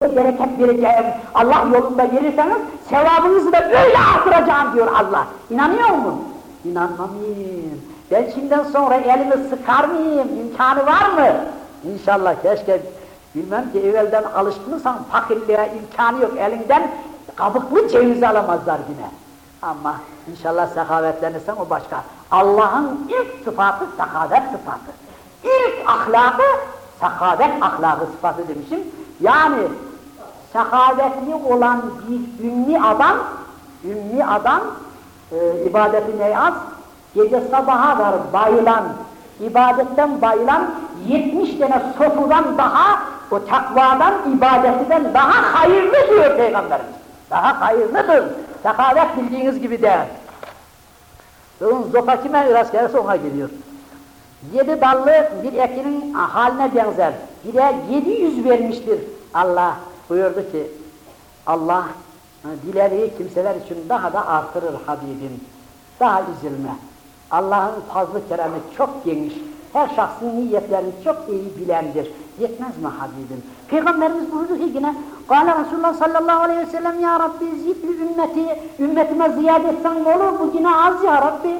bereket vereceğim. Allah yolunda gelirseniz sevabınızı da böyle artıracağım diyor Allah. İnanıyor musun? İnanmamayayım. Ben şimdiden sonra elimi sıkar mıyım? İmkanı var mı? İnşallah keşke bilmem ki evvelden alışkınsan fakirliğe imkanı yok. Elinden kabuklu ceviz alamazlar yine. Ama inşallah sekavetlenirsen o başka. Allah'ın ilk sıfatı sekavet sıfatı. İlk ahlakı sekavet ahlakı sıfatı demişim. Yani sehavetli olan bir ünlü adam, ünlü adam e, ibadetine az, gece sabaha var bayılan, ibadetten bayılan 70 tane sofudan daha, o takvadan, ibadetinden daha hayırlı diyor Peygamberimiz. Daha hayırlıdır. Sekavet bildiğiniz gibi de. Bunun zopa kime rast gelirse ona geliyor. Yedi dallı bir ekinin haline benzer. Bire yedi yüz vermiştir Allah buyurdu ki Allah dilediği kimseler için daha da artırır Habibim. Daha üzülme. Allah'ın fazlı keremi çok geniş. Her şahsın niyetlerini çok iyi bilendir. Yetmez mi Habibim? Peygamberimiz buyurdu ki yine Kâle Resulullah sallallahu aleyhi ve sellem Ya Rabbi zikri ümmeti ümmetime ziyade etsen olur bu yine az ya Rabbi.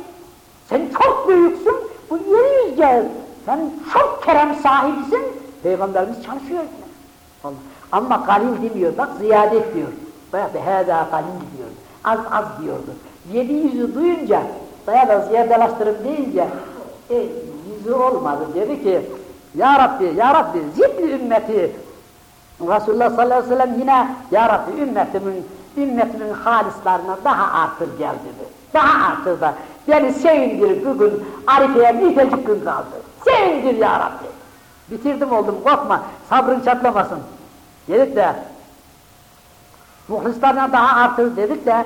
Sen çok büyüksün bu yeri yüzeceğiz. Sen çok kerem sahibisin. Peygamberimiz çalışıyor. Allah. Ama kalil demiyor, bak ziyadet diyor. Da hâzâ kalil diyor. Az az diyordu. Yedi yüzü duyunca, bayağı da ziyadelaştırıp deyince, e, yüzü olmadı. Dedi ki, Ya Rabbi, Ya Rabbi, zibli ümmeti. Resulullah sallallahu aleyhi ve sellem yine, Ya Rabbi, ümmetimin, ümmetimin halislarına daha artır gel dedi. Daha artır da, beni sevindir bugün, Arife'ye bir tecik gün kaldı. Sevindir Ya Rabbi. Bitirdim oldum, korkma, sabrın çatlamasın. Dedik de muhlislarına daha artır dedik de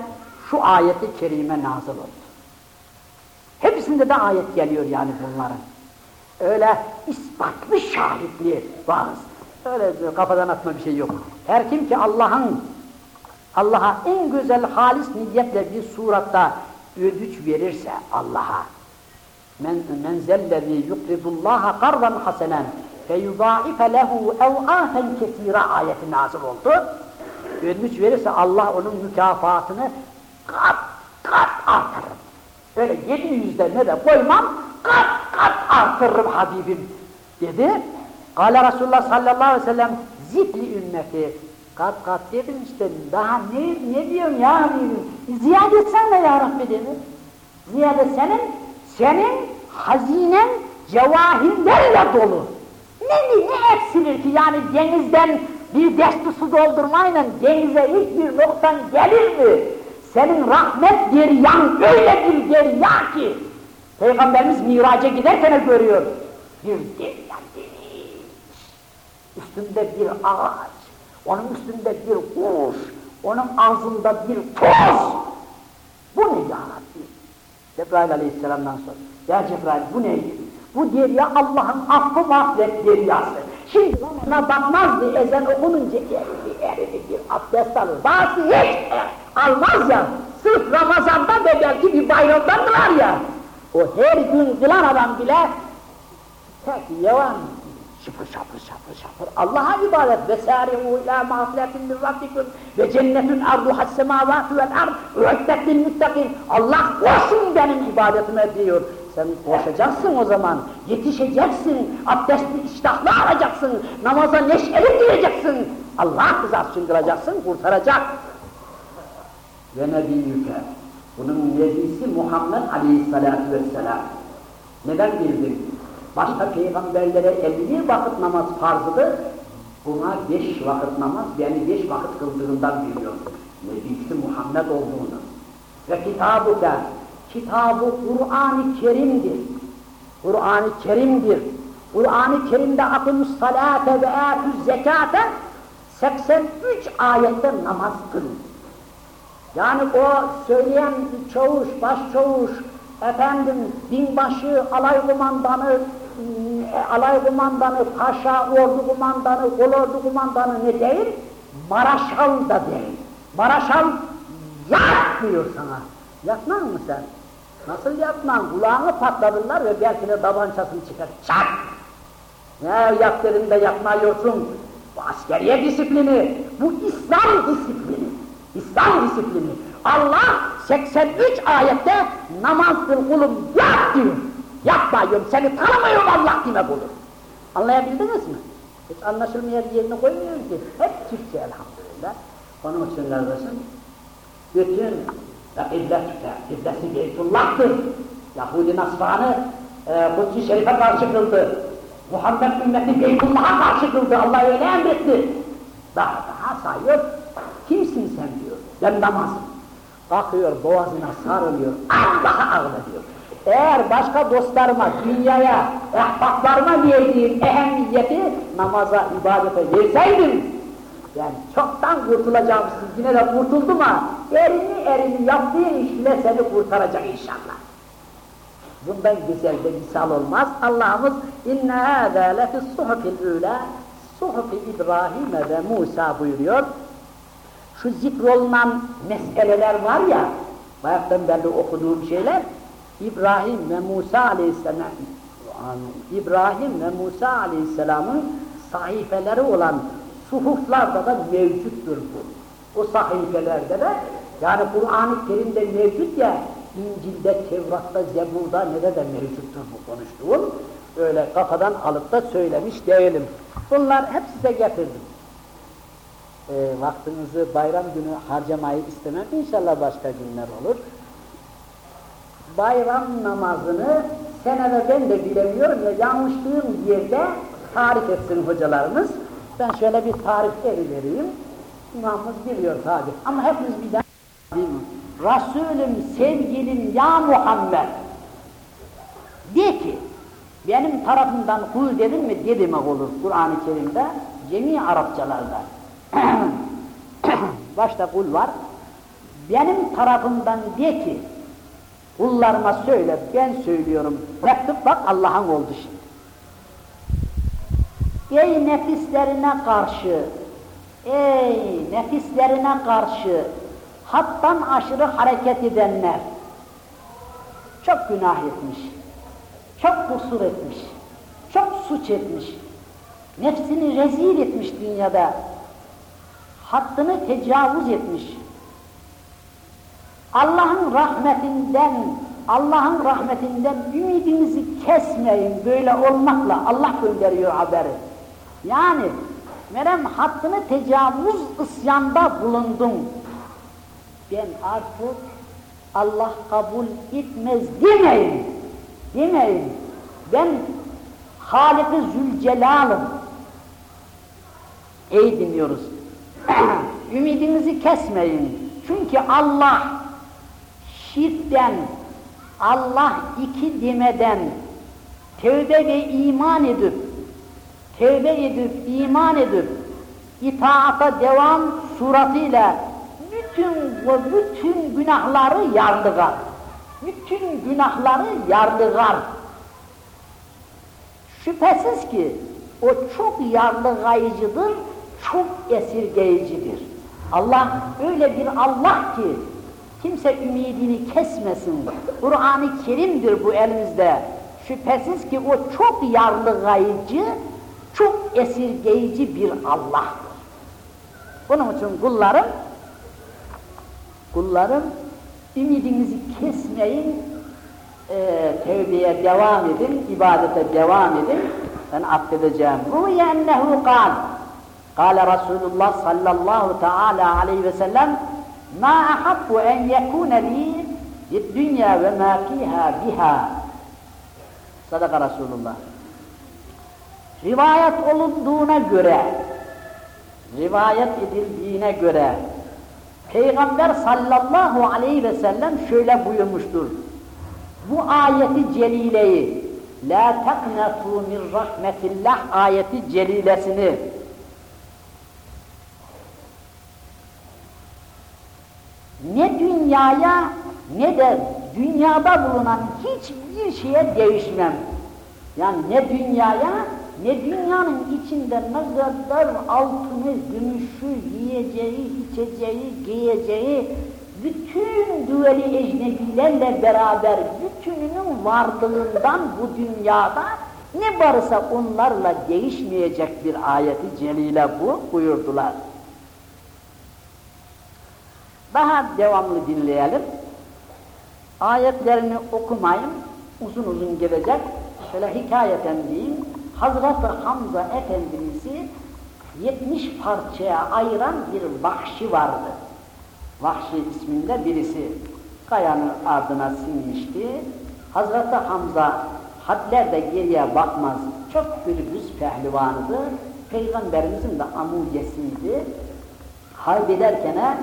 şu ayeti kerime nazıl oldu. Hepsinde de ayet geliyor yani bunların. Öyle ispatlı şahitli vaaz. Öyle kafadan atma bir şey yok. Her kim ki Allah'ın Allah'a en güzel halis niyetle bir suratta ödüç verirse Allah'a men men zellezî yukridullâhe kardan hasenen ve yudaife lehu ev'afen kesire ayeti nazil oldu. Ödünç verirse Allah onun mükafatını kat kat artırır. Öyle yedi yüzlerine de koymam, kat kat artırırım Habibim dedi. Kale Resulullah sallallahu aleyhi ve sellem zikli ümmeti. Kat kat dedim işte daha ne, ne diyorsun ya Habibim? Ziyade etsene ya Rabbi dedi. Ziyade senin, senin hazinen cevahirlerle dolu. Ne, ne eksilir ki yani denizden bir desti su doldurmayla denize hiçbir noktan gelir mi? Senin rahmet deryan öyle bir derya ki Peygamberimiz miraca giderken görüyor. Bir derya deniz. Üstünde bir ağaç, onun üstünde bir kuş, onun ağzında bir toz. Bu ne ya Rabbi? Cebrail aleyhisselamdan sonra. Ya Cebrail bu ne? Bu derya Allah'ın affı mağfiret deryası. Şimdi ona bakmazdı ezan okununca eridi eridi bir abdest alır. Bazı hiç almaz ya. Sırf Ramazan'da ve belki bir bayramdan kılar ya. O her gün kılan adam bile tek yavan şıpır şapır şapır şapır Allah'a ibadet ve sâri'û ilâ mağfiretin min rabbikum ve cennetun arduhas semâvâtu vel ard uiddet lil muttakin Allah koşun benim ibadetime diyor sen koşacaksın o zaman, yetişeceksin, abdestli iştahlı arayacaksın, namaza neşeli gireceksin, Allah rızası için kılacaksın, kurtaracak. Ve nebiyyüke, bunun nebisi Muhammed aleyhissalatu vesselam. Neden bildin? Başka peygamberlere 51 vakit namaz farzıdır, buna beş vakit namaz, yani beş vakit kıldığından biliyor. Nebisi Muhammed olduğunu. Ve kitabuka, kitabı Kur'an-ı Kerim'dir. Kur'an-ı Kerim'dir. Kur'an-ı Kerim'de akımız salate ve âtüz zekate 83 ayette namaz kılın. Yani o söyleyen çavuş, başçavuş, efendim binbaşı, alay kumandanı, alay kumandanı, paşa, ordu kumandanı, kolordu kumandanı ne değil? Maraşal da değil. Maraşal yat sana. Yatmaz mı sen? Nasıl yapmam? Kulağını patladılar ve de tabancasını çıkar. Çak! Ne yap dedim de yapmıyorsun. Bu askeriye disiplini, bu İslam disiplini. İslam disiplini. Allah 83 ayette namaz kıl kulum yap diyor. Yapma diyorum, seni tanımıyorum Allah demek olur. Anlayabildiniz mi? Hiç anlaşılmayan yerine koymuyor ki. Hep Türkçe elhamdülillah. Onun için kardeşim, bütün ve kıble tutar, kıblesi Beytullah'tır. Yahudi Nasranı e, Kudüs-i Şerif'e karşı kıldı. Muhammed ümmeti Beytullah'a karşı kıldı. Allah öyle emretti. Daha daha sayıyor. Kimsin sen diyor. Ben namazım. Bakıyor boğazına sarılıyor. Allah'a ağlıyor. Eğer başka dostlarıma, dünyaya, ehbaplarıma verdiğim ehemmiyeti namaza, ibadete verseydim, yani çoktan kurtulacağımsın, yine de kurtuldum ha, erini erini yaptığın iş bile seni kurtaracak inşallah. Bundan güzel de misal olmaz. Allah'ımız inna hâzâ lefis suhufil ûlâ suhufi İbrahim ve Musa buyuruyor. Şu zikrolunan meseleler var ya, bayaktan beri okuduğum şeyler, İbrahim ve Musa aleyhisselam İbrahim ve Musa aleyhisselamın sahifeleri olan suhuflarda da mevcuttur bu. O sahifelerde de yani Kur'an-ı Kerim'de mevcut ya İncil'de, Tevrat'ta, Zebur'da ne de mevcuttur bu konuştuğum. Öyle kafadan alıp da söylemiş değilim. Bunlar hep size getirdim. E, vaktinizi bayram günü harcamayı istemem. İnşallah başka günler olur bayram namazını senede ben de bilemiyorum ya yanlışlığım yerde tarif etsin hocalarımız. Ben şöyle bir tarif vereyim. İmamımız biliyor tabi. Ama hepimiz bir daha Resulüm, sevgilim ya Muhammed de ki benim tarafımdan kul dedim mi dedim olur Kur'an-ı Kerim'de cemi Arapçalarda başta kul var benim tarafımdan de ki Kullarıma söyle, ben söylüyorum. Mektup bak Allah'ın oldu şimdi. Ey nefislerine karşı, ey nefislerine karşı hattan aşırı hareket edenler çok günah etmiş, çok kusur etmiş, çok suç etmiş, nefsini rezil etmiş dünyada, hattını tecavüz etmiş, Allah'ın rahmetinden, Allah'ın rahmetinden ümidinizi kesmeyin böyle olmakla Allah gönderiyor haberi. Yani Merem hattını tecavüz isyanda bulundum. Ben artık Allah kabul etmez demeyin. Demeyin. Ben Halik-i Zülcelal'ım. Ey dinliyoruz. Ümidinizi kesmeyin. Çünkü Allah şirkten, Allah iki demeden tevbe ve iman edip, tevbe edip, iman edip, itaata devam suratıyla bütün ve bütün günahları yarlıgar. Bütün günahları yarlıgar. Şüphesiz ki o çok yarlıgayıcıdır, çok esirgeyicidir. Allah öyle bir Allah ki Kimse ümidini kesmesin. Kur'an-ı Kerim'dir bu elimizde. Şüphesiz ki o çok yarlıgayıcı, çok esirgeyici bir Allah'tır. Bunun için kullarım, kullarım ümidinizi kesmeyin, e, tevbeye devam edin, ibadete devam edin, ben affedeceğim. Rüye ennehu kal, kâle Resulullah sallallahu teala aleyhi ve sellem, ma ahabbu en yekune li dünya ve ma fiha biha sadaka Resulullah rivayet olunduğuna göre rivayet edildiğine göre Peygamber sallallahu aleyhi ve sellem şöyle buyurmuştur bu ayeti celileyi la taknatu min rahmetillah ayeti celilesini ne dünyaya ne de dünyada bulunan hiçbir şeye değişmem. Yani ne dünyaya ne dünyanın içinde ne kadar altını, gümüşü, yiyeceği, içeceği, giyeceği, bütün düveli ecnebilerle beraber bütününün varlığından bu dünyada Ne varsa onlarla değişmeyecek bir ayeti celile bu buyurdular. Daha devamlı dinleyelim. Ayetlerini okumayın, uzun uzun gelecek. Şöyle hikayeten diyeyim. Hazreti Hamza Efendimiz'i 70 parçaya ayıran bir vahşi vardı. Vahşi isminde birisi kayanın ardına sinmişti. Hazreti Hamza hadler de geriye bakmaz. Çok bir yüz pehlivanıdır. Peygamberimizin de amudesiydi. Haybederken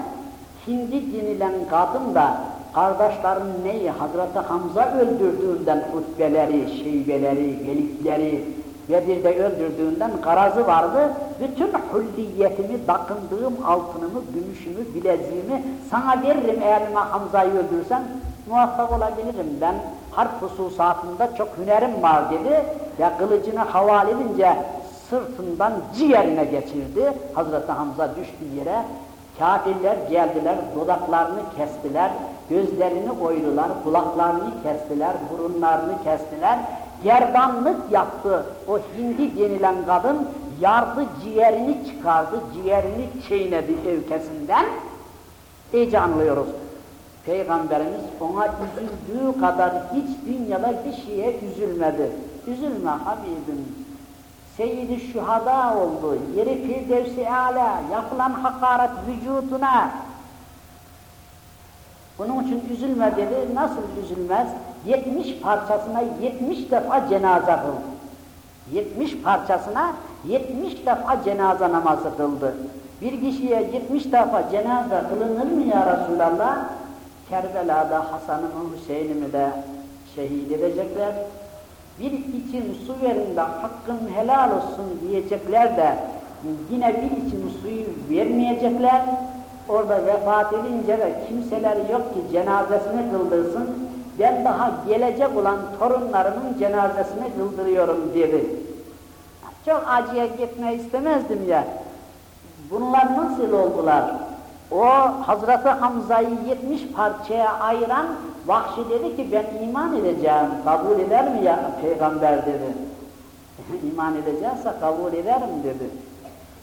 Hindi denilen kadın da kardeşlerin neyi Hazreti Hamza öldürdüğünden hutbeleri, şeybeleri, gelikleri, Bedir'de öldürdüğünden garazı vardı. Bütün hülliyetimi, takındığım altınımı, gümüşümü, bileziğimi sana veririm eğer Hamza'yı öldürürsen muvaffak olabilirim. Ben harp hususatında çok hünerim var dedi ve kılıcını havale edince sırtından ciğerine geçirdi. Hazreti Hamza düştü yere. Kafirler geldiler, dudaklarını kestiler, gözlerini oydular, kulaklarını kestiler, burunlarını kestiler. Gerdanlık yaptı o hindi denilen kadın, yardı ciğerini çıkardı, ciğerini çiğnedi evkesinden. İyice anlıyoruz. Peygamberimiz ona üzüldüğü kadar hiç dünyada bir şeye üzülmedi. Üzülme Habibim. Seyyid-i şühada oldu. Yeri firdevsi ala, yapılan hakaret vücuduna. Bunun için üzülme dedi. Nasıl üzülmez? 70 parçasına 70 defa cenaze kıldı. 70 parçasına 70 defa cenaze namazı kıldı. Bir kişiye 70 defa cenaze kılınır mı ya Resulallah? Kerbela'da Hasan'ımı Hüseyin'imi de şehit edecekler. Bir için su verin de hakkın helal olsun diyecekler de yine bir için suyu vermeyecekler. Orada vefat edince de kimseler yok ki cenazesini kıldırsın. Ben daha gelecek olan torunlarımın cenazesini kıldırıyorum dedi. Çok acıya gitmeyi istemezdim ya. Bunlar nasıl oldular? O Hazreti Hamza'yı 70 parçaya ayıran Vahşi dedi ki ben iman edeceğim, kabul eder mi ya peygamber dedi. İman edecekse kabul ederim dedi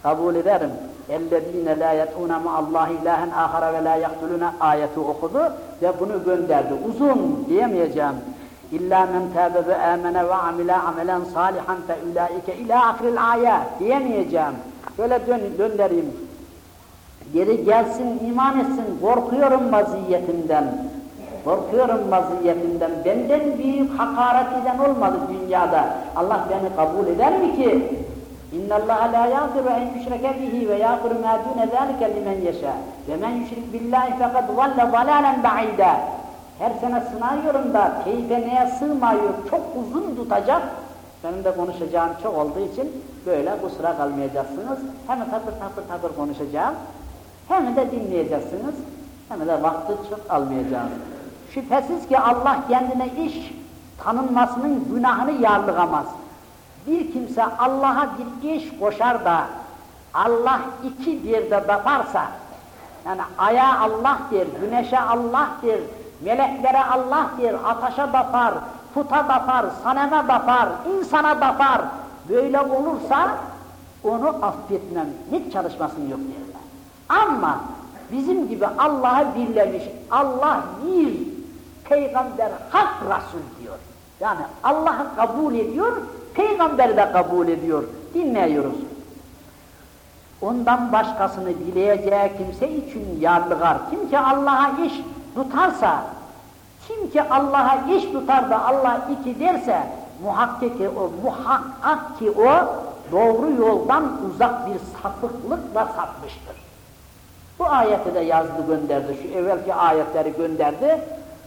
Kabul ederim. اَلَّذ۪ينَ لَا يَتْعُونَ مَا اللّٰهِ اِلٰهًا آخَرَ وَلَا يَقْتُلُونَ ayeti okudu ve bunu gönderdi. Uzun diyemeyeceğim. İlla men tâbe ve âmene ve amile amelen salihan fe ulaike ila ahril ayet diyemeyeceğim. Böyle dön, döndüreyim. Geri gelsin, iman etsin, korkuyorum vaziyetimden. Korkuyorum vaziyetinden. Benden büyük hakaret eden olmadı dünyada. Allah beni kabul eder mi ki? La yaghfiru en yushraka bihi ve yaghfiru ma dun zalika limen yasha. Ve men yushrik billahi fekad dalla dalalan ba'ida. Her sene sınavıyorum da keyfe neye sığmıyor, çok uzun tutacak. Benim de konuşacağım çok olduğu için böyle kusura kalmayacaksınız. Hem takır takır takır konuşacağım, hem de dinleyeceksiniz, hem de vakti çok almayacağım. Şüphesiz ki Allah kendine iş tanınmasının günahını yarlıgamaz. Bir kimse Allah'a bir iş koşar da Allah iki bir de yaparsa, yani aya Allah der, güneşe Allah der, meleklere Allah der, ateşe bakar, puta bakar, saneme bakar, insana bakar. Böyle olursa onu affetmem, hiç çalışmasın yok derler. Ama bizim gibi Allah'ı birlemiş, Allah bir, peygamber hak Resul diyor. Yani Allah'ı kabul ediyor, peygamberi de kabul ediyor. Dinliyoruz. Ondan başkasını dileyeceği kimse için yarlıgar. Kim ki Allah'a iş tutarsa, kim ki Allah'a iş tutar da Allah iki derse, muhakkak ki o, muhakkak ki o doğru yoldan uzak bir sapıklıkla sapmıştır. Bu ayeti de yazdı gönderdi, şu evvelki ayetleri gönderdi.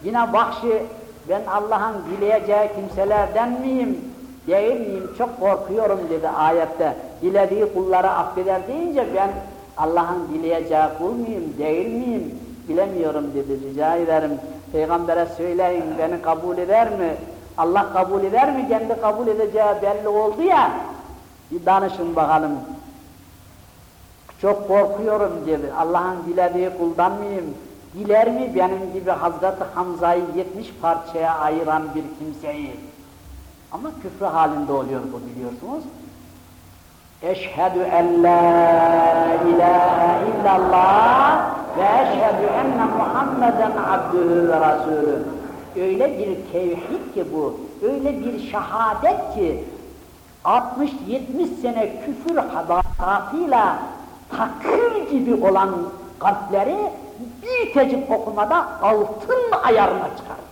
Yine vahşi ben Allah'ın dileyeceği kimselerden miyim, değil miyim, çok korkuyorum dedi ayette. Dilediği kulları affeder deyince ben Allah'ın dileyeceği kul muyum, değil miyim, bilemiyorum dedi, rica ederim. Peygamber'e söyleyin, beni kabul eder mi? Allah kabul eder mi? Kendi kabul edeceği belli oldu ya, bir danışın bakalım. Çok korkuyorum dedi, Allah'ın dilediği kuldan mıyım? Diler mi benim gibi Hazreti Hamza'yı 70 parçaya ayıran bir kimseyi? Ama küfrü halinde oluyor bu biliyorsunuz. Eşhedü en la ilahe illallah ve eşhedü enne Muhammeden abdühü ve rasulü. Öyle bir tevhid ki bu, öyle bir şehadet ki 60-70 sene küfür hadasatıyla takır gibi olan kalpleri bir tecik okumada altın ayarına çıkarır.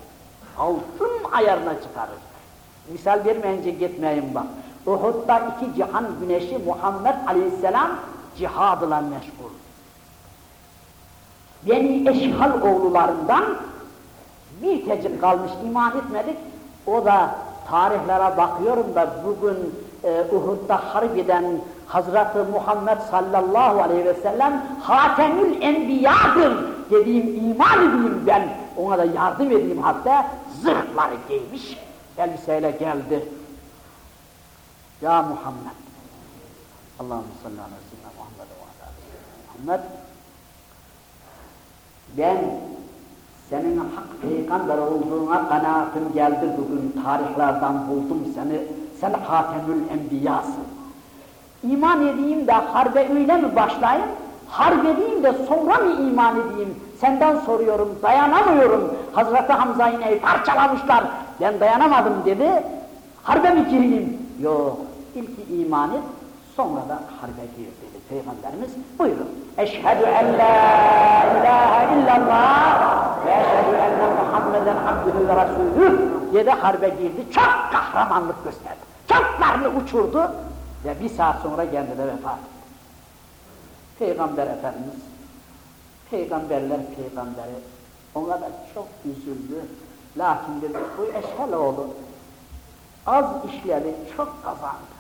Altın ayarına çıkarır. Misal vermeyince gitmeyin bak. Uhud'da iki cihan güneşi Muhammed Aleyhisselam cihadla meşgul. Beni Eşhal oğullarından bir tecik kalmış iman etmedik. O da tarihlere bakıyorum da bugün e, Uhud'da harbiden Hazreti Muhammed sallallahu aleyhi ve sellem Hatemül Enbiya'dır dediğim iman edeyim ben ona da yardım edeyim hatta zırhları giymiş elbiseyle geldi. Ya Muhammed. Allahümme salli ala seyyidina Muhammed ve ala Muhammed ben senin hak peygamber olduğuna kanaatim geldi bugün. Tarihlerden buldum seni. Sen Hatemül Enbiya'sın. İman edeyim de harbe öyle mi başlayayım? Harp edeyim de sonra mı iman edeyim? Senden soruyorum dayanamıyorum. Hazreti Hamza'yı parçalamışlar ben dayanamadım dedi. Harbe mi gireyim? Yok. İlk iman et sonra da harbe gir dedi Peygamberimiz. Buyurun. Eşhedü en la ilahe illallah ve eşhedü enne Muhammeden abdühü ve rasulüh dedi. Harbe girdi. Çok kahramanlık gösterdi. Çoklarını uçurdu ve bir saat sonra kendine vefat etti. Peygamber Efendimiz, peygamberler peygamberi, ona da çok üzüldü. Lakin dedi, bu eşhel oğlu az işleri çok kazandı.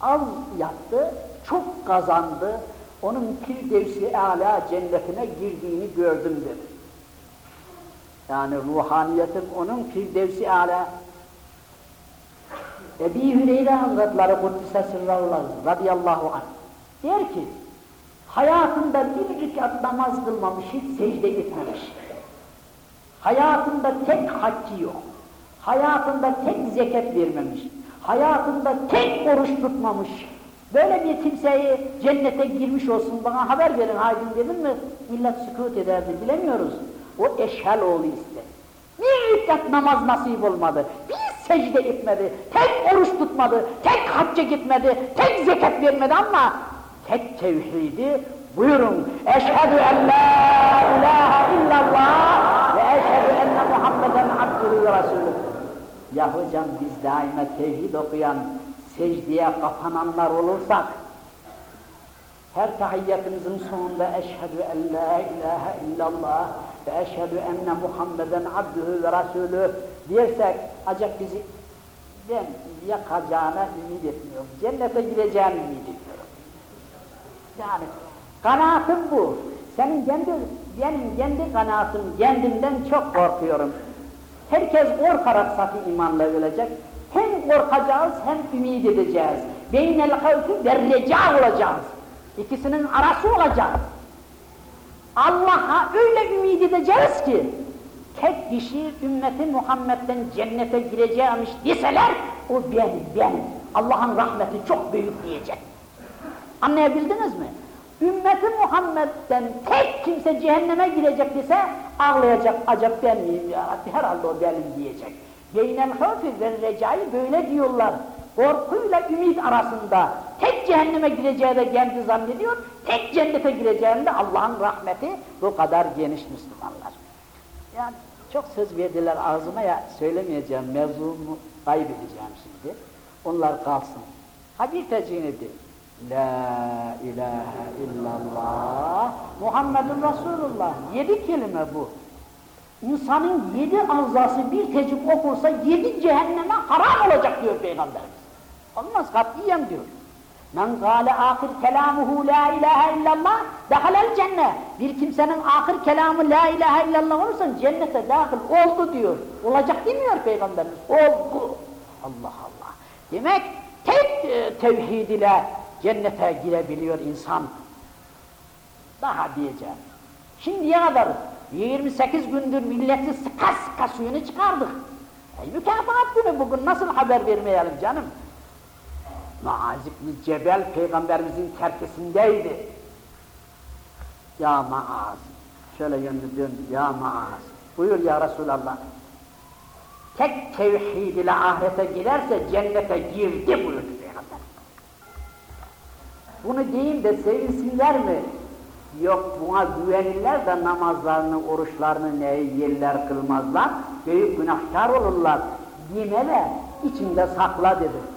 Az yaptı, çok kazandı. Onun Firdevsi Ala cennetine girdiğini gördüm dedi. Yani ruhaniyetim onun Firdevsi Ala. Ebi Hüreyre Hazretleri Kuddise Sırrallah radıyallahu anh der ki Hayatında bir rekat namaz kılmamış, hiç secde etmemiş. Hayatında tek haccı yok. Hayatında tek zekat vermemiş. Hayatında tek oruç tutmamış. Böyle bir kimseyi cennete girmiş olsun bana haber verin haydin dedim mi millet sükut ederdi bilemiyoruz. O eşhel oğlu iste. Bir rekat namaz nasip olmadı. Bir secde etmedi. Tek oruç tutmadı. Tek hacca gitmedi. Tek zekat vermedi ama tek tevhidi buyurun eşhedü en la ilahe illallah ve eşhedü enne Muhammeden abdühü ve resulü ya hocam biz daima tevhid okuyan secdeye kapananlar olursak her tahiyyatımızın sonunda eşhedü en la ilahe illallah ve eşhedü enne Muhammeden abdühü ve resulü dersek acaba bizi ben yakacağına ümit etmiyorum. Cennete gireceğini ümit ediyorum. Yani kanaatim bu. Senin kendi, benim kendi kanaatim, kendimden çok korkuyorum. Herkes korkarak satı imanla ölecek. Hem korkacağız hem ümit edeceğiz. Beynel havfi ve reca olacağız. İkisinin arası olacağız. Allah'a öyle ümit edeceğiz ki tek kişi ümmeti Muhammed'den cennete gireceğimiş deseler o ben, ben. Allah'ın rahmeti çok büyük diyecek. Anlayabildiniz mi? Ümmeti Muhammed'den tek kimse cehenneme girecek dese ağlayacak, acaba ben miyim ya Rabbi herhalde o benim diyecek. Beynel havfi ve recai böyle diyorlar. Korkuyla ümit arasında tek cehenneme gireceği de kendi zannediyor, tek cennete gireceğinde Allah'ın rahmeti bu kadar geniş Müslümanlar. Yani çok söz verdiler ağzıma ya söylemeyeceğim, mevzumu kaybedeceğim şimdi. Onlar kalsın. Ha bir tecrübe La ilahe illallah Muhammedun Resulullah. Yedi kelime bu. İnsanın yedi azası bir tecrübe okursa yedi cehenneme haram olacak diyor Peygamberimiz. Olmaz katiyen diyor. Men gâle ahir kelamuhu la ilahe illallah dehalel cennet. Bir kimsenin ahir kelamı la ilahe illallah olursa cennete dahil oldu diyor. Olacak demiyor Peygamberimiz. Oldu. Allah Allah. Demek tek e, tevhid ile cennete girebiliyor insan. Daha diyeceğim. Şimdiye kadar 28 gündür milleti sıka sıka suyunu çıkardık. E, mükafat günü bugün nasıl haber vermeyelim canım? Muaz ibn Cebel peygamberimizin terkisindeydi. Ya Maaz, şöyle yönlü döndü, ya Maaz, buyur ya Resulallah. Tek tevhid ile ahirete girerse cennete girdi buyurdu peygamber. Bunu deyin de sevinsinler mi? Yok buna güvenirler de namazlarını, oruçlarını ne yerler kılmazlar, büyük günahkar olurlar. Demele, içinde sakla dedi.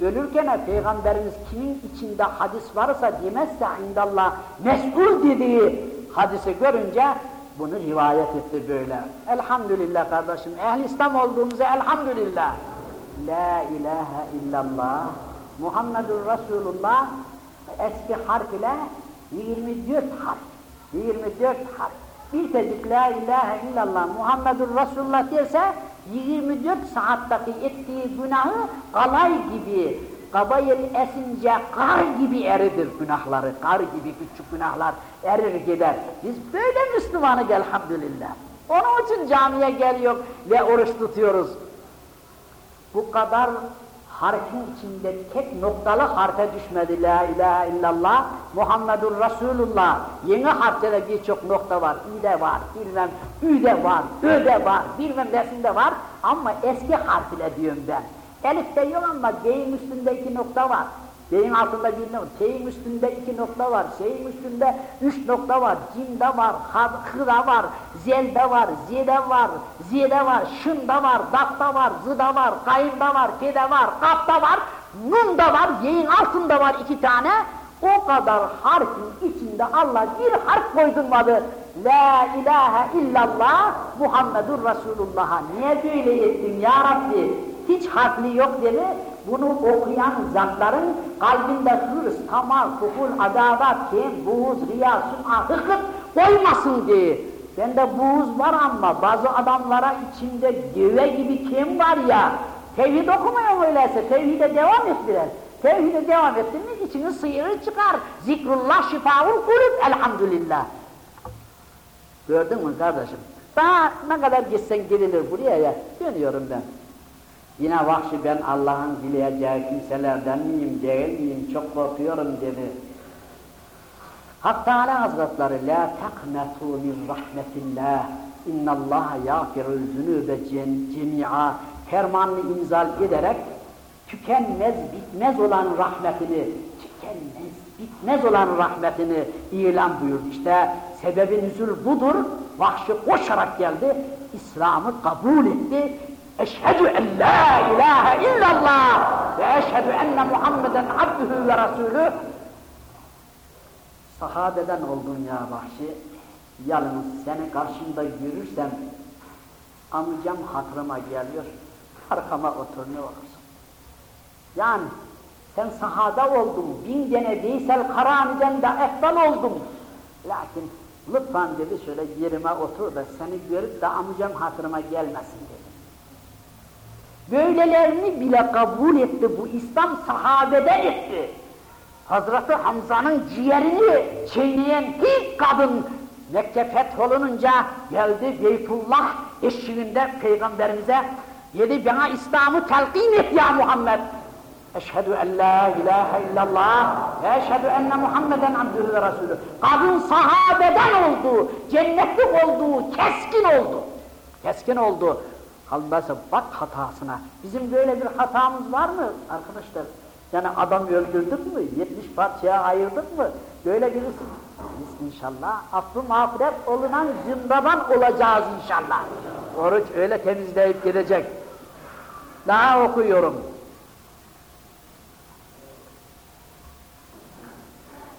Ölürken Peygamberimiz kimin içinde hadis varsa demezse indallah mesul dediği hadisi görünce bunu rivayet etti böyle. Elhamdülillah kardeşim, ehl İslam olduğumuza elhamdülillah. La ilahe illallah, Muhammedur Resulullah eski harf ile 24 harf. 24 harf. Bir tecik la ilahe illallah Muhammedur Resulullah derse 24 saattaki ettiği günahı alay gibi kabayel esince kar gibi eridir günahları. Kar gibi küçük günahlar erir gider. Biz böyle Müslümanız elhamdülillah. Onun için camiye geliyor ve oruç tutuyoruz. Bu kadar harfin içinde tek noktalı harfe düşmedi la ilahe illallah Muhammedur Resulullah. Yeni harfte de birçok nokta var. İ'de var, bilmem ü'de var, ö'de var, bilmem nesinde var ama eski harf ile diyorum ben. Elif'te yok ama D'in üstünde iki nokta var. D'in altında bir nokta, T'in üstünde iki nokta var, S'in üstünde üç nokta var, C'inde var, H'da var, Z'de var, Z'de var, Z'de var, Şın'da var, Daf'ta var, Z'da var, Kayın'da var, K'de var, Kaf'ta var, Nun'da var, Y'in altında var iki tane. O kadar harfin içinde Allah bir harf koydurmadı. La ilahe illallah Muhammedur Resulullah'a. Niye böyle ettin ya Rabbi? Hiç harfli yok dedi. Bunu okuyan zatların kalbinde hırs, tamar, kuful, adavat, kin, buğuz, riya, sum'a, hıkıt koymasın diye. Bende buğuz var ama bazı adamlara içinde deve gibi kim var ya, tevhid okumuyor öyleyse, tevhide devam et biraz. Tevhide devam ettin mi içini sıyırır çıkar. Zikrullah şifaul kulüp elhamdülillah. Gördün mü kardeşim? Daha ne kadar gitsen girilir buraya ya. Dönüyorum ben. Yine vahşi ben Allah'ın dileyeceği kimselerden miyim, değil miyim, çok korkuyorum dedi. Hak Teala Hazretleri la taknetu min rahmetillah innallaha yağfirul zünübe cemi'a fermanını imzal ederek tükenmez, bitmez olan rahmetini, tükenmez, bitmez olan rahmetini ilan buyurdu. İşte sebebi nüzul budur. Vahşi koşarak geldi, İslam'ı kabul etti. Eşhedü en la ilahe illallah ve eşhedü enne Muhammeden abdühü ve rasulü. Sahabeden oldun ya Vahşi. Yalnız seni karşımda görürsem amcam hatırıma geliyor, arkama otur ne olursun. Yani sen sahada oldun, bin gene değilsel karaniden de eftal oldun. Lakin lütfen dedi şöyle yerime otur da seni görüp de amcam hatırıma gelmesin dedi. Böylelerini bile kabul etti bu İslam sahabeden etti. Hazreti Hamza'nın ciğerini çiğneyen ilk kadın Mekke fetholununca geldi Beytullah eşliğinde peygamberimize dedi bana İslam'ı telkin et ya Muhammed. Eşhedü en la ilahe illallah ve eşhedü enne Muhammeden abdühü ve resulü. Kadın sahabeden oldu, cennetlik oldu, keskin oldu. Keskin oldu. Halbuki bak hatasına. Bizim böyle bir hatamız var mı arkadaşlar? Yani adam öldürdük mü? 70 parçaya ayırdık mı? Böyle birisi. Biz inşallah affı mağfiret olunan zindadan olacağız inşallah. Oruç öyle temizleyip gidecek. Daha okuyorum.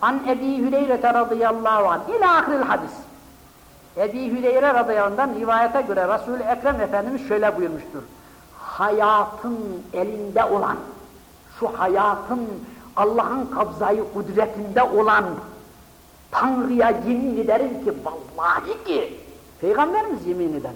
An Ebi Hüreyre radıyallahu anh ila ahiril hadis. Ebi Hüreyre radıyallahu rivayete göre Resul-i Ekrem Efendimiz şöyle buyurmuştur. Hayatın elinde olan, şu hayatın Allah'ın kabzayı kudretinde olan Tanrı'ya yemin ederim ki vallahi ki Peygamberimiz yemin eden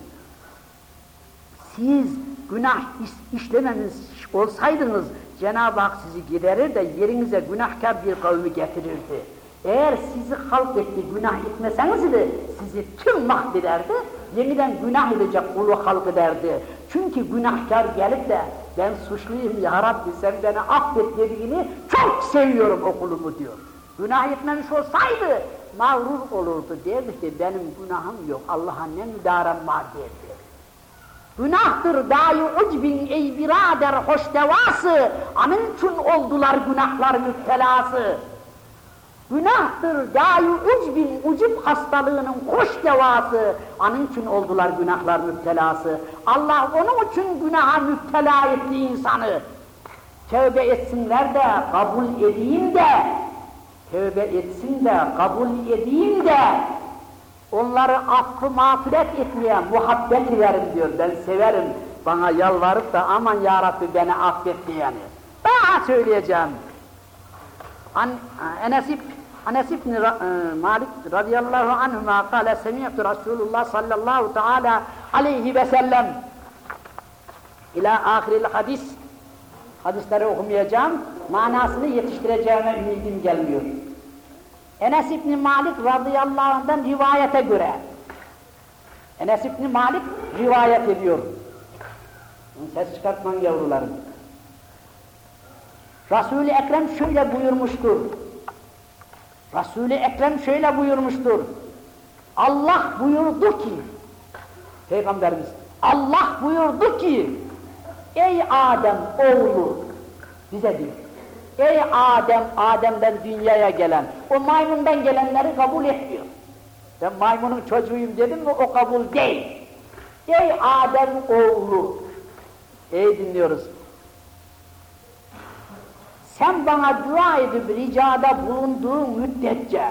siz günah iş, işlemeniz olsaydınız Cenab-ı Hak sizi giderir de yerinize günahkar bir kavmi getirirdi. Eğer sizi halk etti, günah etmeseniz de sizi tüm mahvederdi, yeniden günah edecek kulu halk ederdi. Çünkü günahkar gelip de ben suçluyum ya Rabbi sen beni affet dediğini çok seviyorum okulumu diyor. Günah etmemiş olsaydı mağrur olurdu derdi ki benim günahım yok Allah'a ne müdarem var derdi. Günahtır dahi ucbin ey birader hoş devası, anın için oldular günahlar müptelası. Günahtır dahi ucbin ucub hastalığının hoş devası, anın için oldular günahlar müptelası. Allah onun için günaha müptela etti insanı. Tövbe etsinler de kabul edeyim de, tövbe etsin de kabul edeyim de, Onları affı mağfiret etmeye muhabbet verin diyor. Ben severim. Bana yalvarıp da aman ya Rabbi beni affet diyeni. Daha söyleyeceğim. An, Enes Enes ibn Malik radıyallahu anhuma kâle semiyetü Resulullah sallallahu teala aleyhi ve sellem ila ahiril hadis hadisleri okumayacağım manasını yetiştireceğime ümidim gelmiyor. Enes İbni Malik radıyallahu anh'dan rivayete göre Enes İbni Malik rivayet ediyor. Ses çıkartman yavrularım. Resul-i Ekrem şöyle buyurmuştur. Resul-i Ekrem şöyle buyurmuştur. Allah buyurdu ki Peygamberimiz Allah buyurdu ki Ey Adem oğlu bize diyor Ey Adem, Adem'den dünyaya gelen, o maymundan gelenleri kabul etmiyor. Ben maymunun çocuğuyum dedim mi o kabul değil. Ey Adem oğlu, ey dinliyoruz. Sen bana dua edip ricada bulunduğun müddetçe,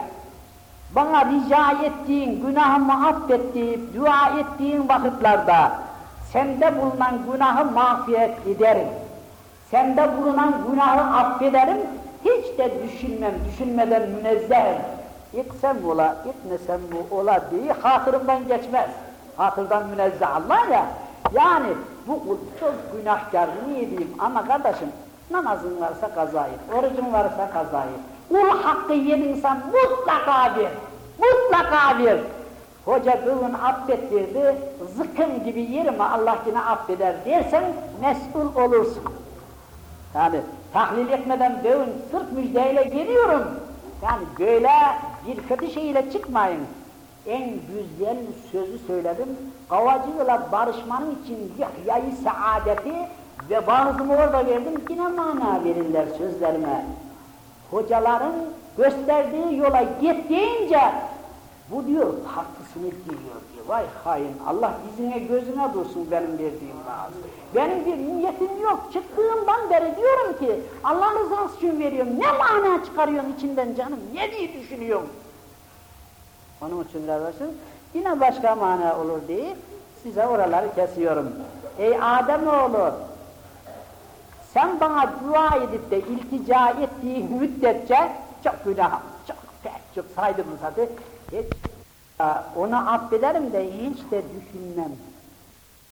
bana rica ettiğin, günahımı affet deyip dua ettiğin vakitlerde, sende bulunan günahı mağfiret ederim Sende bulunan günahı affederim, hiç de düşünmem, düşünmeden münezzehim. Etsem ola, etmesem bu ola diye hatırımdan geçmez. Hatırdan münezzeh Allah ya. Yani bu çok günahkar, niye diyeyim ama kardeşim namazın varsa kaza et, orucun varsa kaza et. Kul hakkı yiyen insan mutlaka bir, mutlaka bir. Hoca kılın affettirdi, zıkkım gibi yerime Allah yine affeder dersen mesul olursun. Yani tahlil etmeden böğün sırf müjdeyle geliyorum. Yani böyle bir kötü şeyle çıkmayın. En güzel sözü söyledim. Kavacıyla barışmanın için yayı saadeti ve bazımı orada verdim. Yine mana verirler sözlerime. Hocaların gösterdiği yola git deyince bu diyor haklısını diyor diyor. Vay hain Allah dizine gözüne dursun benim verdiğim vaaz. Benim bir niyetim yok. Çıktığımdan beri diyorum ki Allah rızası için veriyorum. Ne mana çıkarıyorsun içinden canım? Ne diye düşünüyorsun? Onun için kardeşim yine başka mana olur diye size oraları kesiyorum. Ey Ademoğlu sen bana dua edip de iltica ettiğin müddetçe çok günah, çok pek çok saydım zaten. Hiç, onu affederim de hiç de düşünmem.